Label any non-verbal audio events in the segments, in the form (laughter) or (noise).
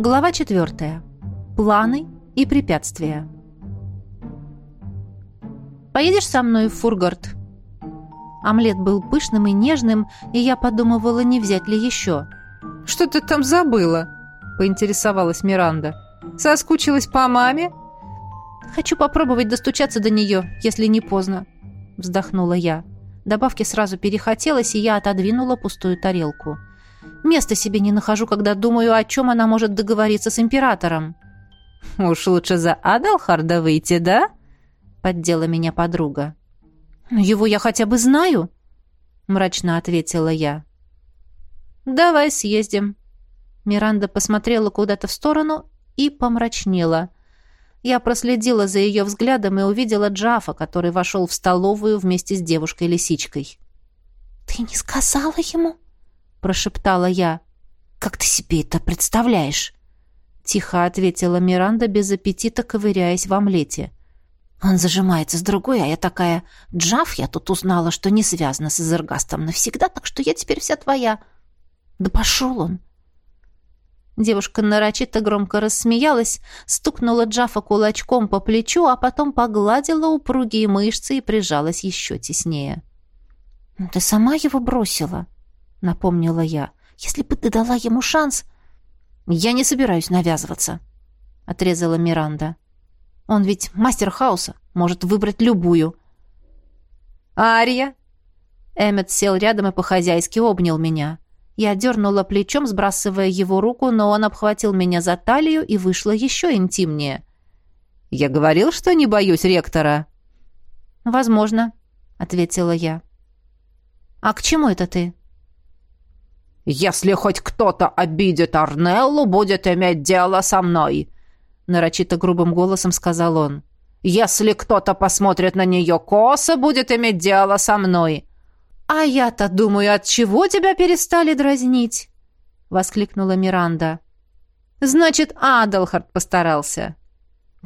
Глава 4. Планы и препятствия. «Поедешь со мной в Фургард?» Омлет был пышным и нежным, и я подумывала, не взять ли еще. «Что ты там забыла?» — поинтересовалась Миранда. «Соскучилась по маме?» «Хочу попробовать достучаться до нее, если не поздно», — вздохнула я. Добавки сразу перехотелось, и я отодвинула пустую тарелку. Места себе не нахожу, когда думаю, о чем она может договориться с императором. «Уж лучше за Адалхарда выйти, да?» — поддела меня подруга. «Его я хотя бы знаю», — мрачно ответила я. «Давай съездим». Миранда посмотрела куда-то в сторону и помрачнела. Я проследила за ее взглядом и увидела Джафа, который вошел в столовую вместе с девушкой-лисичкой. «Ты не сказала ему?» — прошептала я. «Как ты себе это представляешь?» Тихо ответила Миранда, без аппетита ковыряясь в омлете. Он зажимается с другой, а я такая... Джав, я тут узнала, что не связана с Эзергастом навсегда, так что я теперь вся твоя. Да пошел он. Девушка нарочито громко рассмеялась, стукнула Джафа кулачком по плечу, а потом погладила упругие мышцы и прижалась еще теснее. «Ну, «Ты сама его бросила», — напомнила я. «Если бы ты дала ему шанс...» «Я не собираюсь навязываться», — отрезала Миранда. Он ведь мастер хаоса, может выбрать любую. «Ария!» Эммет сел рядом и по-хозяйски обнял меня. Я дернула плечом, сбрасывая его руку, но он обхватил меня за талию и вышло еще интимнее. «Я говорил, что не боюсь ректора?» «Возможно», — ответила я. «А к чему это ты?» «Если хоть кто-то обидит Арнеллу, будет иметь дело со мной», нарочито грубым голосом сказал он. «Если кто-то посмотрит на нее косо, будет иметь дело со мной». «А я-то думаю, от чего тебя перестали дразнить?» — воскликнула Миранда. «Значит, Адалхард постарался».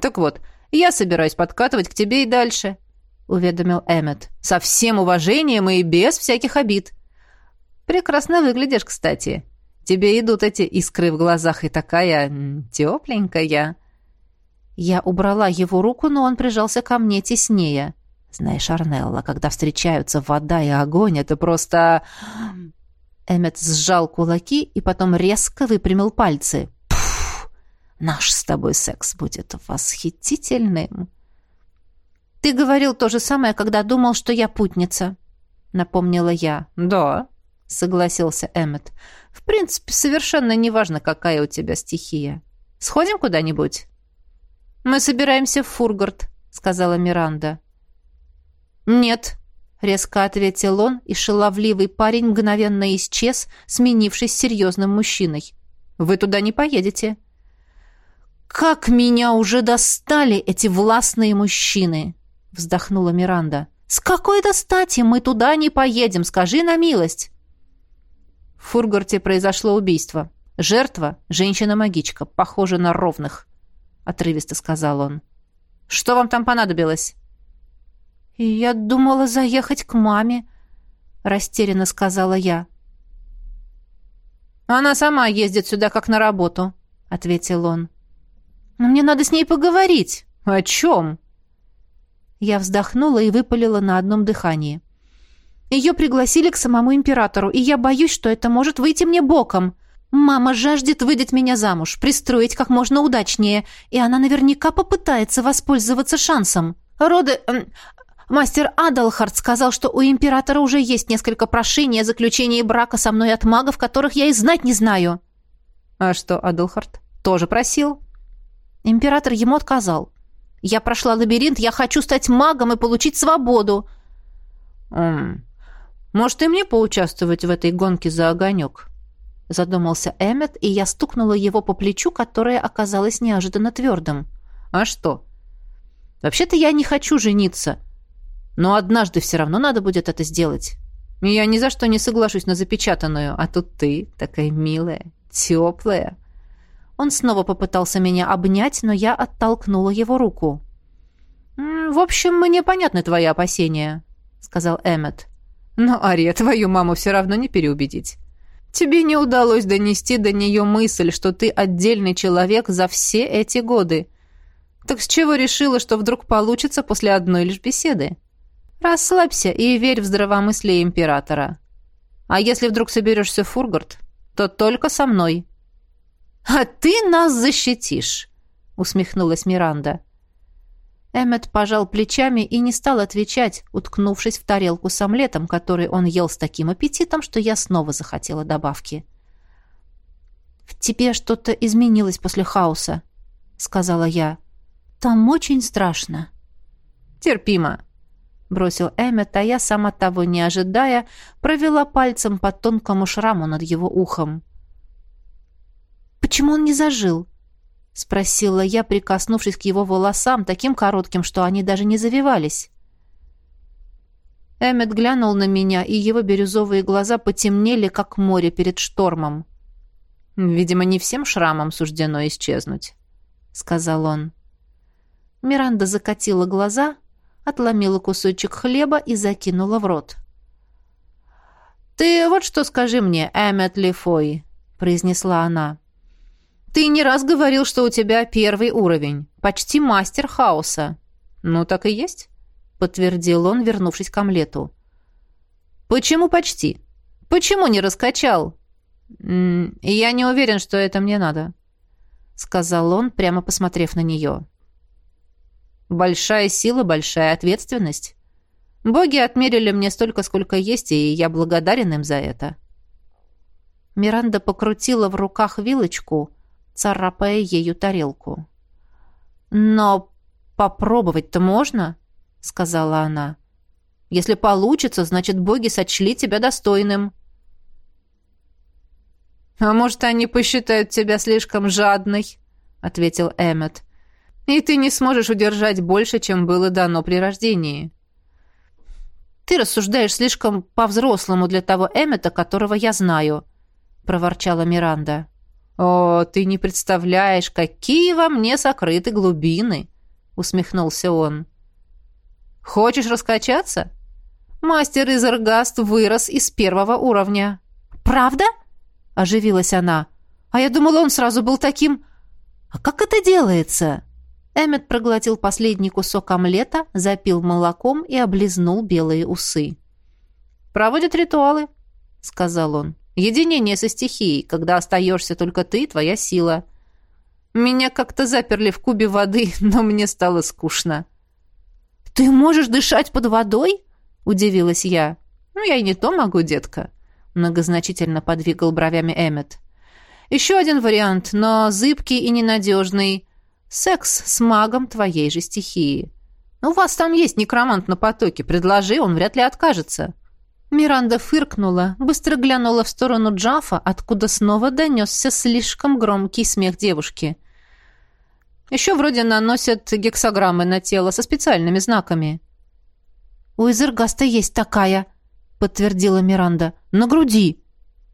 «Так вот, я собираюсь подкатывать к тебе и дальше», — уведомил Эммет. «Со всем уважением и без всяких обид». «Прекрасно выглядишь, кстати. Тебе идут эти искры в глазах и такая тепленькая». Я убрала его руку, но он прижался ко мне теснее. Знаешь, Арнелла, когда встречаются вода и огонь, это просто... Эммет сжал кулаки и потом резко выпрямил пальцы. Наш с тобой секс будет восхитительным. Ты говорил то же самое, когда думал, что я путница, напомнила я. Да, согласился Эммет. В принципе, совершенно неважно, какая у тебя стихия. Сходим куда-нибудь? «Мы собираемся в Фургард», — сказала Миранда. «Нет», — резко ответил он, и шаловливый парень мгновенно исчез, сменившись серьезным мужчиной. «Вы туда не поедете». «Как меня уже достали эти властные мужчины!» — вздохнула Миранда. «С какой-то стати мы туда не поедем, скажи на милость!» В Фургарте произошло убийство. Жертва — женщина-магичка, похожа на ровных. — отрывисто сказал он. «Что вам там понадобилось?» «Я думала заехать к маме», — растерянно сказала я. «Она сама ездит сюда как на работу», — ответил он. «Но мне надо с ней поговорить». «О чем?» Я вздохнула и выпалила на одном дыхании. «Ее пригласили к самому императору, и я боюсь, что это может выйти мне боком. Мама жаждет выдать меня замуж, пристроить как можно удачнее, и она наверняка попытается воспользоваться шансом. Роды... Э, мастер Адалхард сказал, что у императора уже есть несколько прошений о заключении брака со мной от магов, которых я и знать не знаю. А что, Адалхард тоже просил? Император ему отказал. Я прошла лабиринт, я хочу стать магом и получить свободу. М может, и мне поучаствовать в этой гонке за огонек? задумался Эммет, и я стукнула его по плечу, которое оказалось неожиданно твердым. «А что? Вообще-то я не хочу жениться, но однажды все равно надо будет это сделать. Я ни за что не соглашусь на запечатанную, а тут ты такая милая, теплая». Он снова попытался меня обнять, но я оттолкнула его руку. «В общем, мне понятны твои опасения», — сказал Эммет. «Но, Ария, твою маму все равно не переубедить. Тебе не удалось донести до нее мысль, что ты отдельный человек за все эти годы. Так с чего решила, что вдруг получится после одной лишь беседы? Расслабься и верь в здравомыслие императора. А если вдруг соберешься в Фургард, то только со мной». «А ты нас защитишь!» — усмехнулась Миранда. Эммет пожал плечами и не стал отвечать, уткнувшись в тарелку с омлетом, который он ел с таким аппетитом, что я снова захотела добавки. «В тебе что-то изменилось после хаоса», — сказала я. «Там очень страшно». «Терпимо», — бросил Эммет, а я, сама того не ожидая, провела пальцем по тонкому шраму над его ухом. «Почему он не зажил?» — спросила я, прикоснувшись к его волосам, таким коротким, что они даже не завивались. Эммет глянул на меня, и его бирюзовые глаза потемнели, как море перед штормом. «Видимо, не всем шрамам суждено исчезнуть», — сказал он. Миранда закатила глаза, отломила кусочек хлеба и закинула в рот. «Ты вот что скажи мне, Эммет Лефой», — произнесла она. Ты не раз говорил, что у тебя первый уровень, почти мастер хаоса. Ну, так и есть, подтвердил он, вернувшись к омлету. Почему почти? Почему не раскачал? Я не уверен, что это мне надо, сказал он, прямо посмотрев на нее. Большая сила, большая ответственность. Боги отмерили мне столько, сколько есть, и я благодарен им за это. Миранда покрутила в руках вилочку, царапая ею тарелку. «Но попробовать-то можно?» — сказала она. «Если получится, значит, боги сочли тебя достойным». «А может, они посчитают тебя слишком жадной?» — ответил Эммет. «И ты не сможешь удержать больше, чем было дано при рождении». «Ты рассуждаешь слишком по-взрослому для того Эммета, которого я знаю», — проворчала Миранда. «О, ты не представляешь, какие во мне сокрыты глубины!» — усмехнулся он. «Хочешь раскачаться?» «Мастер из Эргаст вырос из первого уровня». «Правда?» — оживилась она. «А я думала, он сразу был таким... А как это делается?» Эммет проглотил последний кусок омлета, запил молоком и облизнул белые усы. «Проводят ритуалы», — сказал он. Единение со стихией, когда остаешься только ты и твоя сила. Меня как-то заперли в кубе воды, (laughs) но мне стало скучно. «Ты можешь дышать под водой?» — удивилась я. «Ну, я и не то могу, детка», — многозначительно подвигал бровями Эммет. «Еще один вариант, но зыбкий и ненадежный. Секс с магом твоей же стихии. У вас там есть некромант на потоке. Предложи, он вряд ли откажется». Миранда фыркнула, быстро глянула в сторону Джафа, откуда снова донесся слишком громкий смех девушки. «Еще вроде наносят гексограммы на тело со специальными знаками». «У Изергаста есть такая», — подтвердила Миранда. «На груди».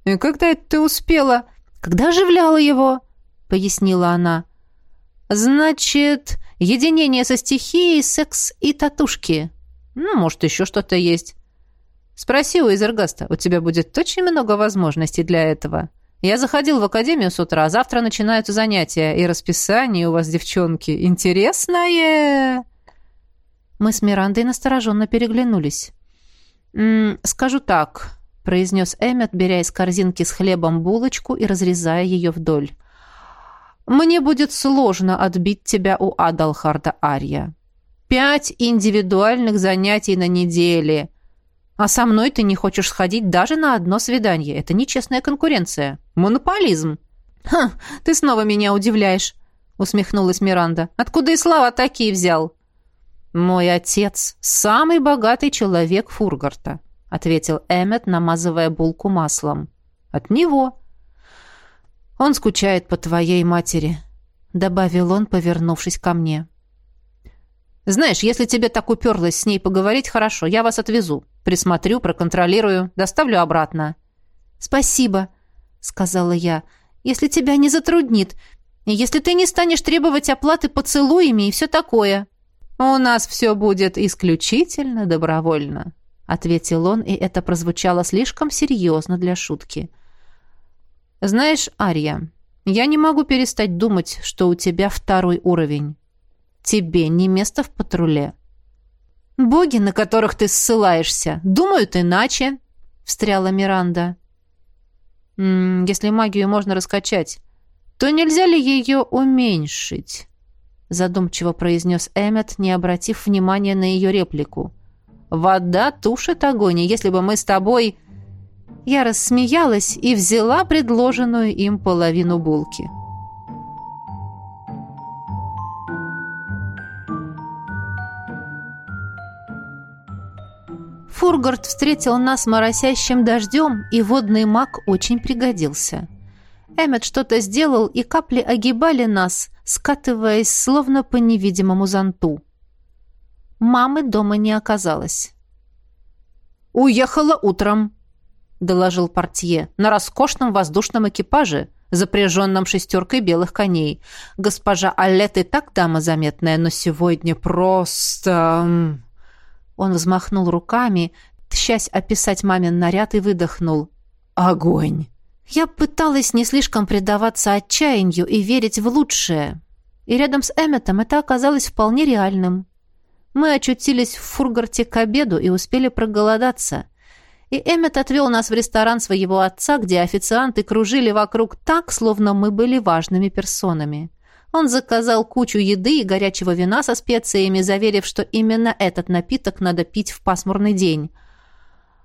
«И когда это ты успела?» «Когда оживляла его», — пояснила она. «Значит, единение со стихией, секс и татушки. Ну, может, еще что-то есть». Спроси у Изергаста, у тебя будет очень много возможностей для этого. Я заходил в академию с утра, завтра начинаются занятия, и расписание у вас, девчонки, интересное. Мы с Мирандой настороженно переглянулись. «М -м, «Скажу так», — произнес Эммет, беря из корзинки с хлебом булочку и разрезая ее вдоль. «Мне будет сложно отбить тебя у Адалхарда Ария. Пять индивидуальных занятий на неделе — а со мной ты не хочешь сходить даже на одно свидание. Это нечестная конкуренция. Монополизм. Ха, ты снова меня удивляешь, усмехнулась Миранда. Откуда и слова такие взял? Мой отец самый богатый человек Фургарта, ответил Эммет, намазывая булку маслом. От него. Он скучает по твоей матери, добавил он, повернувшись ко мне. Знаешь, если тебе так уперлось с ней поговорить, хорошо, я вас отвезу. Присмотрю, проконтролирую, доставлю обратно». «Спасибо», — сказала я, — «если тебя не затруднит, если ты не станешь требовать оплаты поцелуями и все такое». «У нас все будет исключительно добровольно», — ответил он, и это прозвучало слишком серьезно для шутки. Знаешь, Ария, я не могу перестать думать, что у тебя второй уровень. Тебе не место в патруле. Боги, на которых ты ссылаешься, думают иначе, встряла Миранда. М -м, если магию можно раскачать, то нельзя ли ее уменьшить? Задумчиво произнес Эммет, не обратив внимания на ее реплику. Вода тушит огонь, и если бы мы с тобой... Я рассмеялась и взяла предложенную им половину булки. Фургард встретил нас моросящим дождем, и водный маг очень пригодился. Эммет что-то сделал, и капли огибали нас, скатываясь словно по невидимому зонту. Мамы дома не оказалось. «Уехала утром», — доложил портье, — «на роскошном воздушном экипаже, запряженном шестеркой белых коней. Госпожа Аллет и так дама заметная, но сегодня просто...» Он взмахнул руками, тщась описать мамин наряд и выдохнул. «Огонь!» Я пыталась не слишком предаваться отчаянию и верить в лучшее. И рядом с Эмметом это оказалось вполне реальным. Мы очутились в Фургарте к обеду и успели проголодаться. И Эммет отвел нас в ресторан своего отца, где официанты кружили вокруг так, словно мы были важными персонами. Он заказал кучу еды и горячего вина со специями, заверив, что именно этот напиток надо пить в пасмурный день.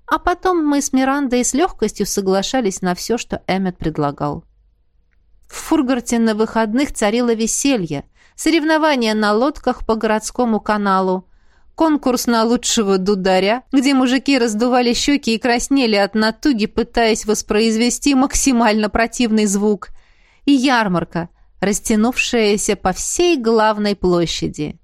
А потом мы с Мирандой с легкостью соглашались на все, что Эммет предлагал. В Фургарте на выходных царило веселье, соревнования на лодках по городскому каналу, конкурс на лучшего дударя, где мужики раздували щеки и краснели от натуги, пытаясь воспроизвести максимально противный звук, и ярмарка, растянувшаяся по всей главной площади.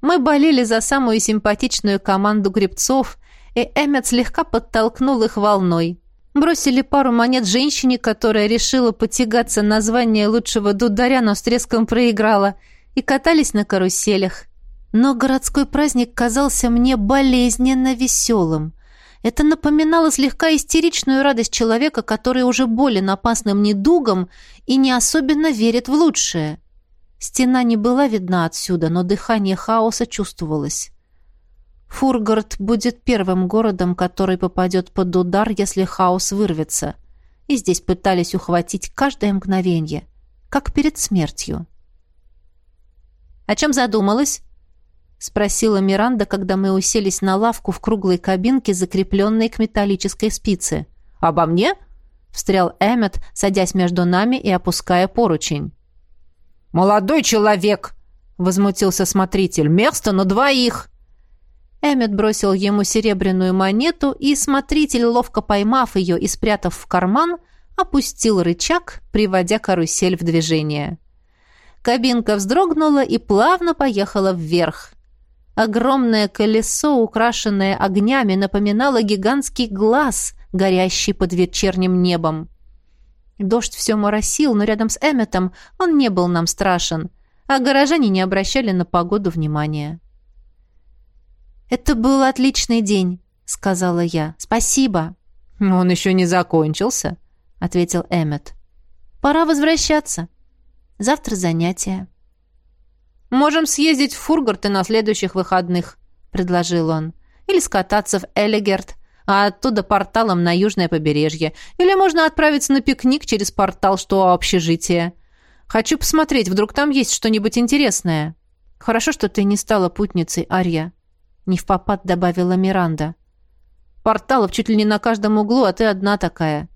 Мы болели за самую симпатичную команду гребцов, и Эммет слегка подтолкнул их волной. Бросили пару монет женщине, которая решила потягаться на звание лучшего дударя, но с треском проиграла, и катались на каруселях. Но городской праздник казался мне болезненно веселым. Это напоминало слегка истеричную радость человека, который уже болен опасным недугом и не особенно верит в лучшее. Стена не была видна отсюда, но дыхание хаоса чувствовалось. Фургард будет первым городом, который попадет под удар, если хаос вырвется. И здесь пытались ухватить каждое мгновение, как перед смертью. «О чем задумалась?» — спросила Миранда, когда мы уселись на лавку в круглой кабинке, закрепленной к металлической спице. «Обо мне?» — встрял Эммет, садясь между нами и опуская поручень. «Молодой человек!» — возмутился смотритель. «Место на двоих!» Эммет бросил ему серебряную монету, и смотритель, ловко поймав ее и спрятав в карман, опустил рычаг, приводя карусель в движение. Кабинка вздрогнула и плавно поехала вверх. Огромное колесо, украшенное огнями, напоминало гигантский глаз, горящий под вечерним небом. Дождь все моросил, но рядом с Эмметом он не был нам страшен, а горожане не обращали на погоду внимания. «Это был отличный день», — сказала я. «Спасибо». «Он еще не закончился», — ответил Эммет. «Пора возвращаться. Завтра занятия». «Можем съездить в Фургарт и на следующих выходных», — предложил он. «Или скататься в Элегерт, а оттуда порталом на южное побережье. Или можно отправиться на пикник через портал, что общежитие. Хочу посмотреть, вдруг там есть что-нибудь интересное». «Хорошо, что ты не стала путницей, Арья», — не в попад добавила Миранда. «Порталов чуть ли не на каждом углу, а ты одна такая».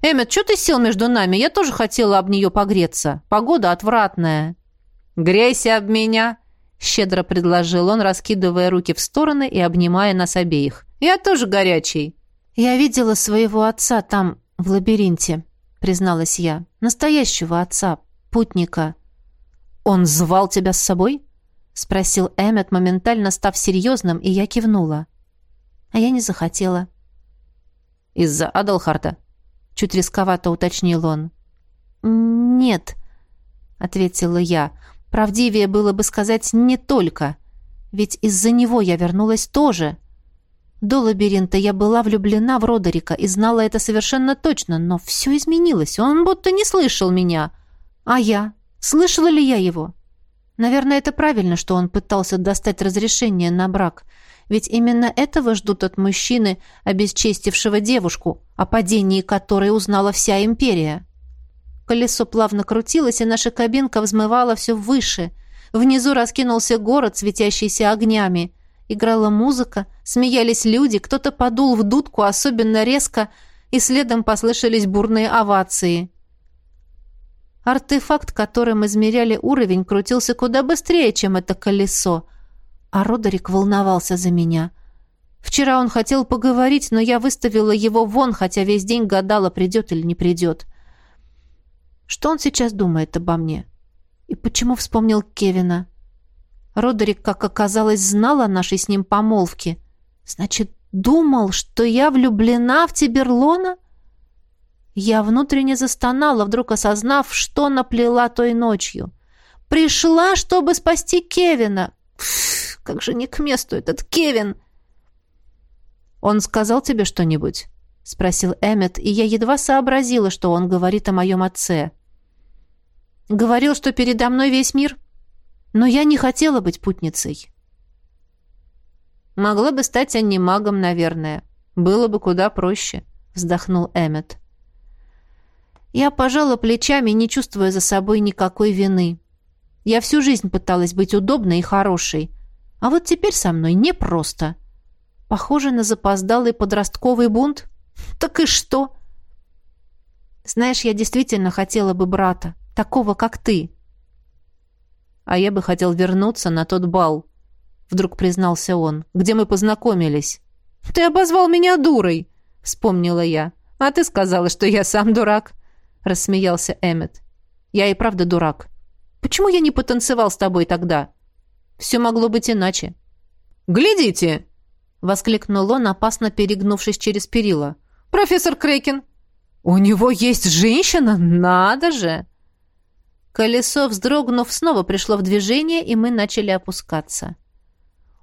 «Эммет, что ты сел между нами? Я тоже хотела об нее погреться. Погода отвратная». «Грейся об меня!» — щедро предложил он, раскидывая руки в стороны и обнимая нас обеих. «Я тоже горячий!» «Я видела своего отца там, в лабиринте», — призналась я. «Настоящего отца, путника». «Он звал тебя с собой?» — спросил Эммет, моментально став серьезным, и я кивнула. А я не захотела. «Из-за Адалхарта?» — чуть рисковато уточнил он. «Нет», — ответила я. Правдивее было бы сказать «не только», ведь из-за него я вернулась тоже. До лабиринта я была влюблена в Родерика и знала это совершенно точно, но все изменилось. Он будто не слышал меня. А я? Слышала ли я его? Наверное, это правильно, что он пытался достать разрешение на брак. Ведь именно этого ждут от мужчины, обесчестившего девушку, о падении которой узнала вся империя. Колесо плавно крутилось, и наша кабинка взмывала все выше. Внизу раскинулся город, светящийся огнями. Играла музыка, смеялись люди, кто-то подул в дудку особенно резко, и следом послышались бурные овации. Артефакт, которым измеряли уровень, крутился куда быстрее, чем это колесо. А Родерик волновался за меня. Вчера он хотел поговорить, но я выставила его вон, хотя весь день гадала, придет или не придет. Что он сейчас думает обо мне? И почему вспомнил Кевина? Родерик, как оказалось, знал о нашей с ним помолвке. Значит, думал, что я влюблена в Тиберлона? Я внутренне застонала, вдруг осознав, что наплела той ночью. Пришла, чтобы спасти Кевина. Как же не к месту этот Кевин. Он сказал тебе что-нибудь? Спросил Эммет, и я едва сообразила, что он говорит о моем отце. Говорил, что передо мной весь мир, но я не хотела быть путницей. Могла бы стать анимагом, наверное. Было бы куда проще, вздохнул Эммет. Я пожала плечами, не чувствуя за собой никакой вины. Я всю жизнь пыталась быть удобной и хорошей. А вот теперь со мной непросто. Похоже на запоздалый подростковый бунт. Так и что? Знаешь, я действительно хотела бы брата, такого, как ты. А я бы хотел вернуться на тот бал, вдруг признался он, где мы познакомились. Ты обозвал меня дурой, вспомнила я. А ты сказала, что я сам дурак рассмеялся Эммет. Я и правда дурак. Почему я не потанцевал с тобой тогда? Все могло быть иначе. Глядите, воскликнул он, опасно перегнувшись через перила. Профессор Крейкин. У него есть женщина? Надо же. Колесо, вздрогнув, снова пришло в движение, и мы начали опускаться.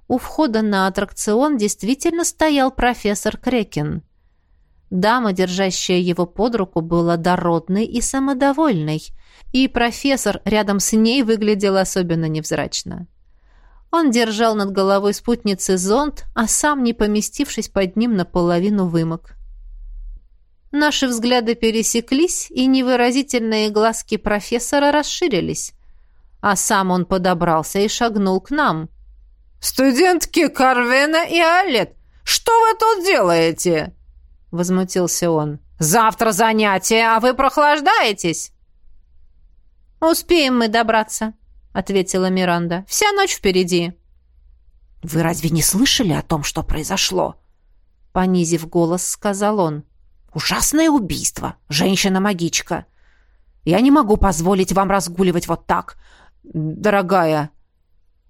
У входа на аттракцион действительно стоял профессор Крекин. Дама, держащая его под руку, была дородной и самодовольной, и профессор рядом с ней выглядел особенно невзрачно. Он держал над головой спутницы зонт, а сам, не поместившись под ним, наполовину вымок. Наши взгляды пересеклись, и невыразительные глазки профессора расширились, а сам он подобрался и шагнул к нам. «Студентки Карвена и Аллет, что вы тут делаете?» возмутился он. «Завтра занятие, а вы прохлаждаетесь!» «Успеем мы добраться», — ответила Миранда. «Вся ночь впереди». «Вы разве не слышали о том, что произошло?» Понизив голос, сказал он. «Ужасное убийство. Женщина-магичка. Я не могу позволить вам разгуливать вот так. Дорогая...»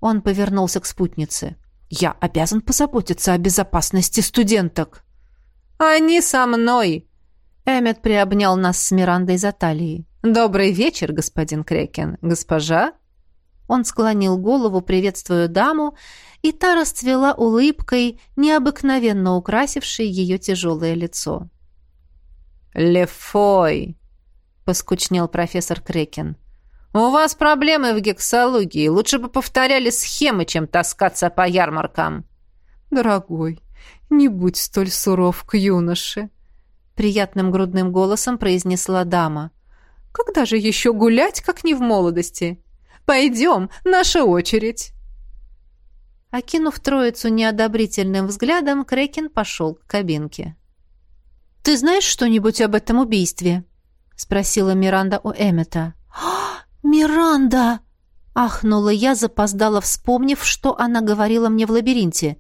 Он повернулся к спутнице. «Я обязан позаботиться о безопасности студенток». «Они со мной!» Эммет приобнял нас с Мирандой за талией. «Добрый вечер, господин Крекен. Госпожа?» Он склонил голову, приветствуя даму, и та расцвела улыбкой, необыкновенно украсившей ее тяжелое лицо. «Лефой!» — поскучнел профессор Крекен. «У вас проблемы в гексологии. Лучше бы повторяли схемы, чем таскаться по ярмаркам». «Дорогой, «Не будь столь суров к юноше», — приятным грудным голосом произнесла дама. «Когда же еще гулять, как не в молодости? Пойдем, наша очередь!» Окинув троицу неодобрительным взглядом, Крекин пошел к кабинке. «Ты знаешь что-нибудь об этом убийстве?» — спросила Миранда у Эммета. «А, (gasps) «Миранда!» — ахнула я, запоздала, вспомнив, что она говорила мне в лабиринте.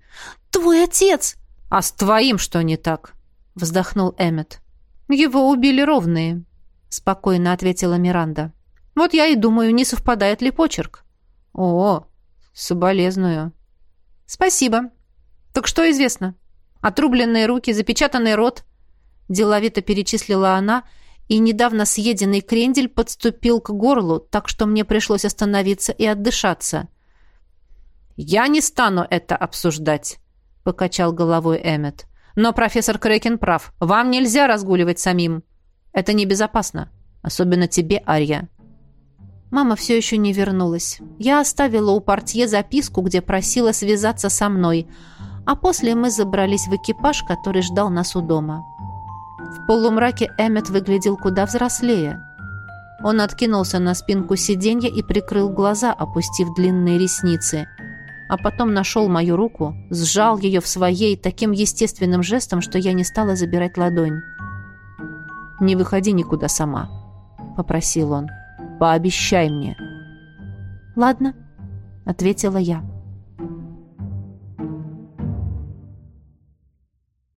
«Твой отец!» «А с твоим что не так?» — вздохнул Эммет. «Его убили ровные», — спокойно ответила Миранда. «Вот я и думаю, не совпадает ли почерк». «О, соболезную». «Спасибо. Так что известно? Отрубленные руки, запечатанный рот». Деловито перечислила она, и недавно съеденный крендель подступил к горлу, так что мне пришлось остановиться и отдышаться. «Я не стану это обсуждать», — покачал головой Эммет. «Но профессор Крейкен прав. Вам нельзя разгуливать самим. Это небезопасно. Особенно тебе, Арья». Мама все еще не вернулась. Я оставила у портье записку, где просила связаться со мной, а после мы забрались в экипаж, который ждал нас у дома. В полумраке Эммет выглядел куда взрослее. Он откинулся на спинку сиденья и прикрыл глаза, опустив длинные ресницы. А потом нашел мою руку, сжал ее в своей таким естественным жестом, что я не стала забирать ладонь. «Не выходи никуда сама», — попросил он. Пообещай мне». «Ладно», — ответила я.